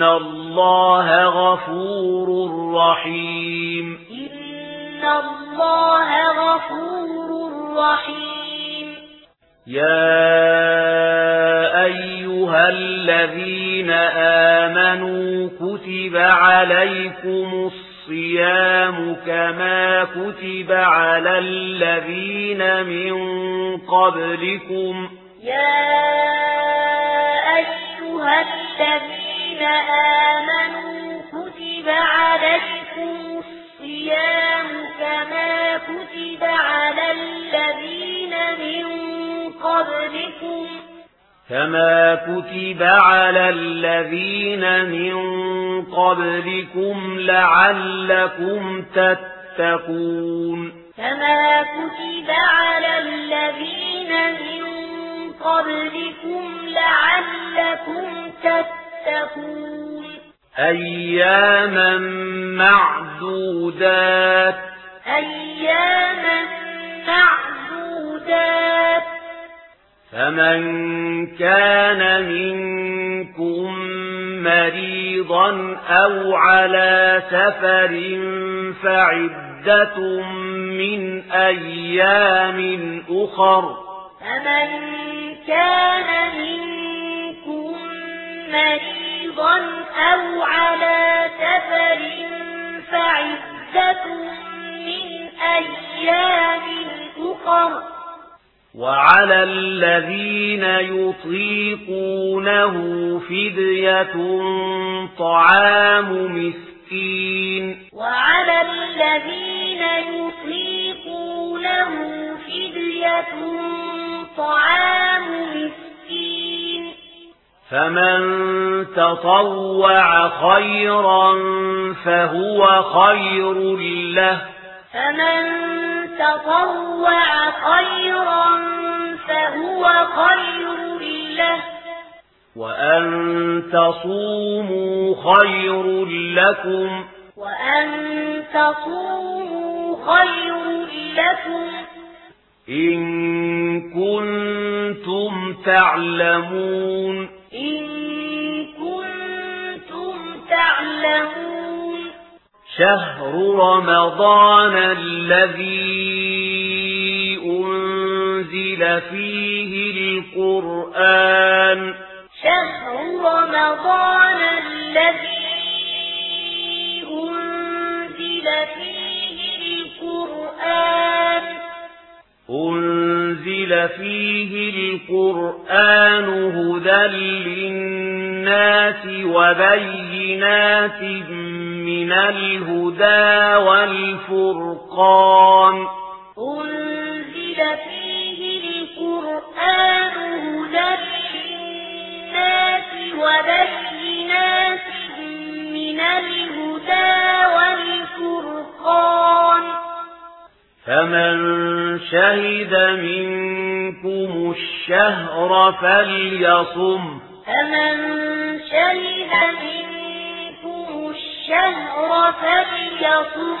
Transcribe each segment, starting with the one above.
ان اللَّهَ غفور رَّحِيمٌ ان اللَّهَ غفور رَّحِيمٌ يَا أَيُّهَا الذين آمنوا كتب عليكم الصيام كما كتب على الذين من قبلكم يا أيها الذين الذين آمنوا كتب عليكم الصيام كما كتب على الذين من قبلكم كما كتب على الذين من قبلكم لعلكم تتقون. كما كتب على الذين من قبلكم لعلكم تتقون. أياما معدودات أياما معدودات فمن كان منكم مريضا أو على سفر فعدة من أيام أخر فمن كان منكم مريضا مريضا أو على سفر فعزة من أيام أخر. وعلى الذين يطيقونه فدية طعام مسكين. وعلى الذين يطيقونه فدية طعام فمن تطوع خيرا فهو خير له. فمن تطوع خيرا فهو خير له. وأن تصوموا خير لكم. وأن تصوموا خير لكم. إن كنتم تعلمون. إن كنتم تعلمون. شهر رمضان الذي أنزل فيه القرآن. شهر رمضان الذي أنزل فيه القرآن هدى للناس وبينات من الهدى والفرقان أنزل فيه القرآن هدى للناس وبينات من الهدى والفرقان فمن شهد من منكم الشهر فليصم فمن شرب منكم الشهر فليصم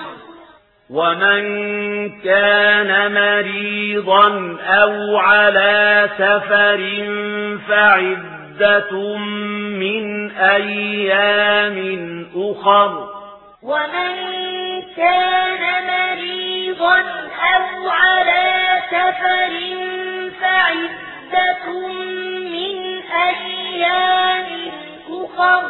ومن كان مريضا أو على سفر فعدة من أيام أخر ومن كان مريضا أو على سفر فعدة فعدة من أيام أخر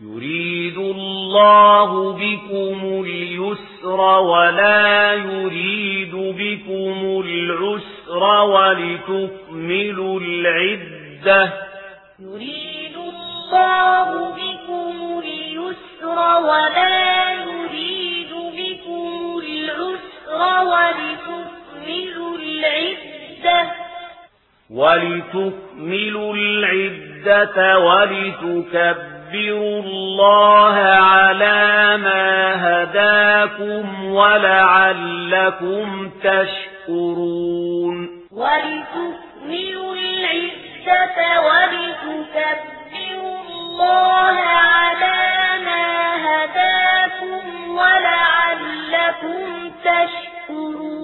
يريد الله بكم اليسر ولا يريد بكم العسر ولتكملوا العدة. يريد الله بكم اليسر ولا يريد بكم العسر ولتكملوا العدة. وَلِتُكْمِلُوا الْعِدَّةَ وَلِتُكَبِّرُوا اللَّهَ عَلَى مَا هَدَاكُمْ وَلَعَلَّكُمْ تَشْكُرُونَ وَلِتُكْمِلُوا الْعِدَّةَ وَلِتُكَبِّرُوا اللَّهَ عَلَى مَا هَدَاكُمْ وَلَعَلَّكُمْ تَشْكُرُونَ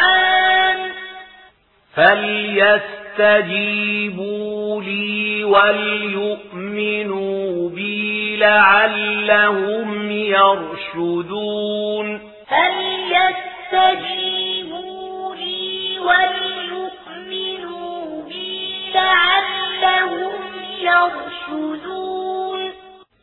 فليستجيبوا لي وليؤمنوا بي لعلهم يرشدون فليستجيبوا لي وليؤمنوا بي لعلهم يرشدون